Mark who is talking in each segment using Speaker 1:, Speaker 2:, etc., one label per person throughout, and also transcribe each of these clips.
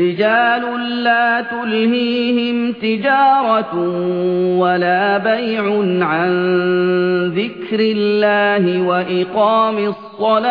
Speaker 1: رِجَالٌ لَّا تُلْهِيهِمْ تِجَارَةٌ وَلَا بَيْعٌ عَن ذِكْرِ اللَّهِ وَإِقَامِ الصَّلَاةِ.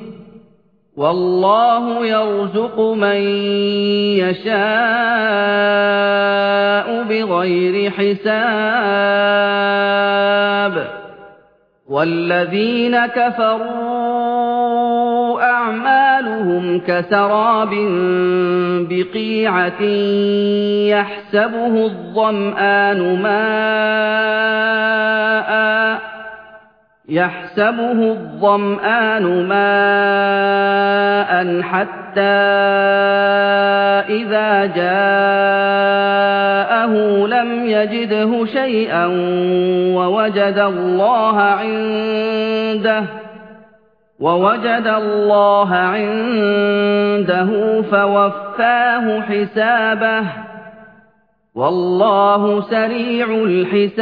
Speaker 1: وَاللَّهُ يَرْزُقُ مَن يَشَاءُ بِغَيْرِ حِسَابٍ. وَالَّذِينَ كَفَرُوا أَعْمَالُهُمْ كَسَرَابٍ بِقِيعَةٍ يَحْسَبُهُ الظَّمْآنُ مَاءً يَحْسَبُهُ الظَّمْآنُ مَاءً حَتَّىٰ إِذَا جَاءَهُ لَمْ يَجِدْهُ شَيْئًا وَوَجَدَ اللَّهَ عِندَهُ وَوَجَدَ اللَّهَ عِندَهُ فَوَفَّاهُ حِسَابَهُ وَاللَّهُ سَرِيعُ الْحِسَابِ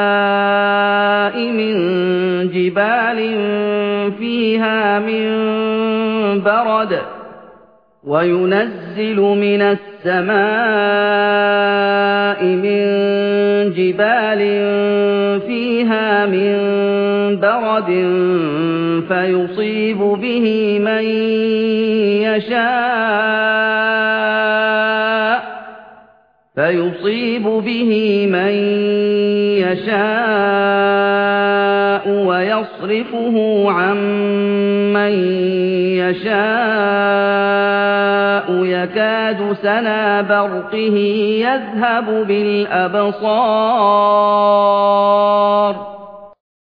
Speaker 1: فِيهَا مِن بَرَدٍ وَيُنَزِّلُ مِنَ السَّمَاءِ مِن جِبَالٍ فِيهَا مِن بَرَدٍ فَيُصِيبُ بِهِ مَن يَشَاءُ فَيُصِيبُ بِهِ مَن يَشَاءُ وَيَصْرِفُهُ عَن مَّن يَشَاءُ يَكَادُ سَنَا بَرْقِهِ يَذْهَبُ بِالْأَبْصَارِ.